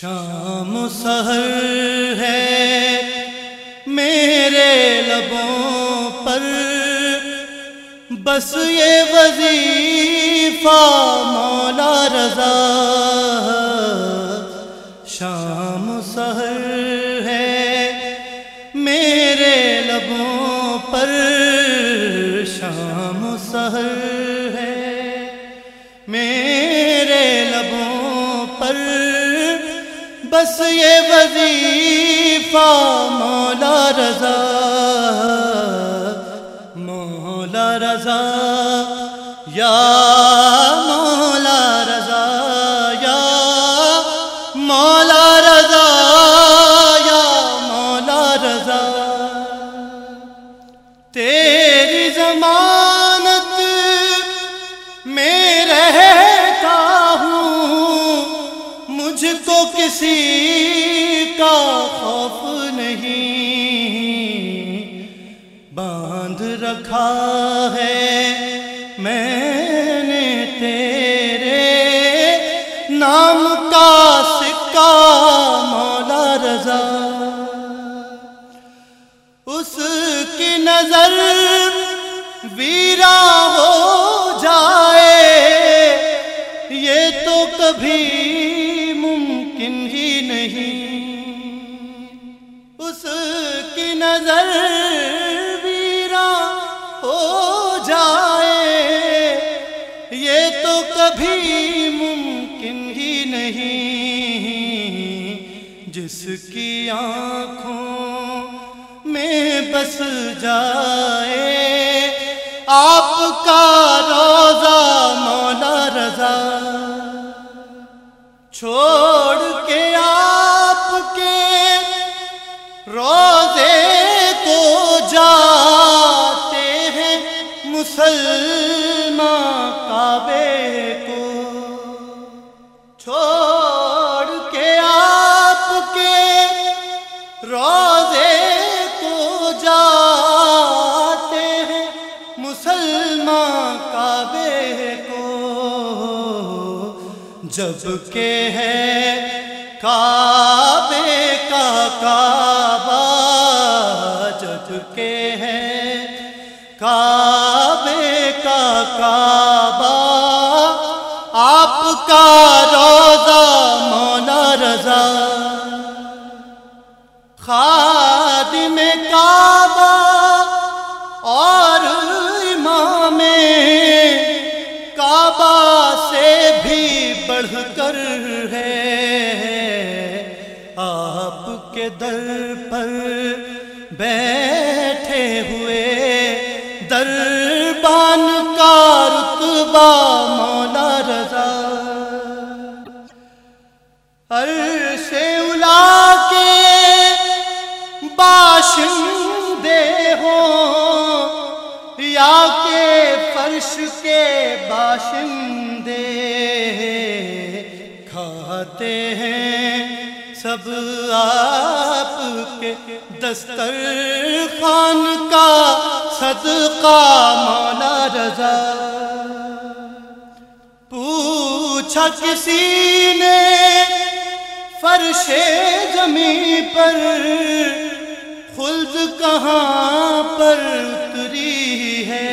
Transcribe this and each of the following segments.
شام سہر ہے میرے لبوں پر۔ بس یہ وظیفہ مولا رضا شام سہر ہے میرے لبوں پر۔ شام سہر بس یہ وظیفہ مولا رضا مولا رضا، یا مولا رضا، یا مولا رضا، یا مولا رضا۔ تیری ضمانت کسی کا خوف نہیں باندھ رکھا ہے میں نے تیرے نام کا سکہ مولا رضا۔ اس کی نظر ویرا ہو جائے، یہ تو کبھی نظر ویرا ہو جائے۔ یہ تو کبھی ممکن ہی نہیں۔ جس کی آنکھوں میں بس جائے۔ آپ کا روزہ مسلمان کعبے کو چھوڑ کے آپ کے روزے کو جاتے ہیں مسلمان کعبے کو جبکہ ہے کعبے کا کعبہ، جبکہ ہے کعبے کا کعبہ آپ کا روزہ مولا رضا خادم کعبہ اور امام کعبہ سے بھی بڑھ کر ہے آپ کے در پر بیٹھے ہوئے دربان باشندے ہوں، یا کہ فرش کے باشندے کھاتے ہیں سب آپ کے دسترخوان کا صدقہ مولا رضا۔ پوچھا کسی نے فرش زمیں پر خلد کہاں پر اتری ہے؟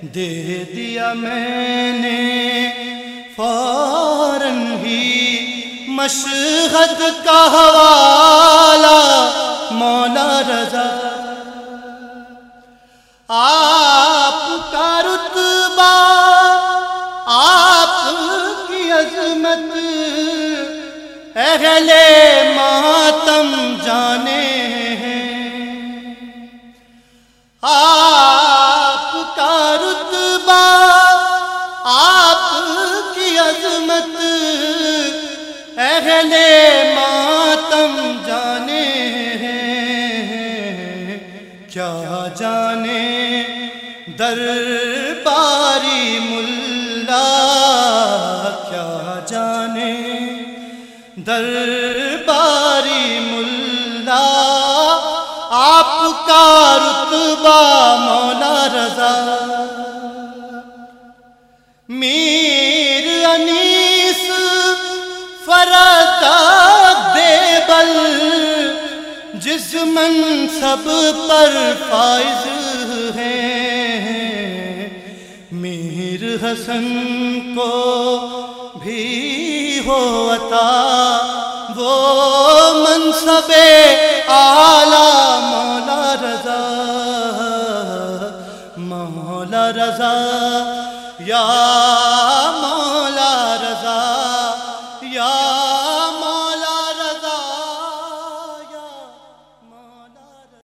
دے دیا میں نے فوراً ہی مشہد کا حوالہ، مولا رضا۔ آپ کا رتبہ، آپ کی عظمت، اہل آپ کا رتبہ، آپ کی عظمت۔ اہل ماتم جانے ہیں۔ کیا جانے؟ درباری ملا۔ کیا جانے؟ درباری کا رتبہ مولا رضا۔ میر انیس فرتا دیبل جس منصب پر فائز ہے۔ میر حسن کو بھی ہوتا وہ منصب اعلیٰ مولا رضا مولا رضا یا